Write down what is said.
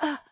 啊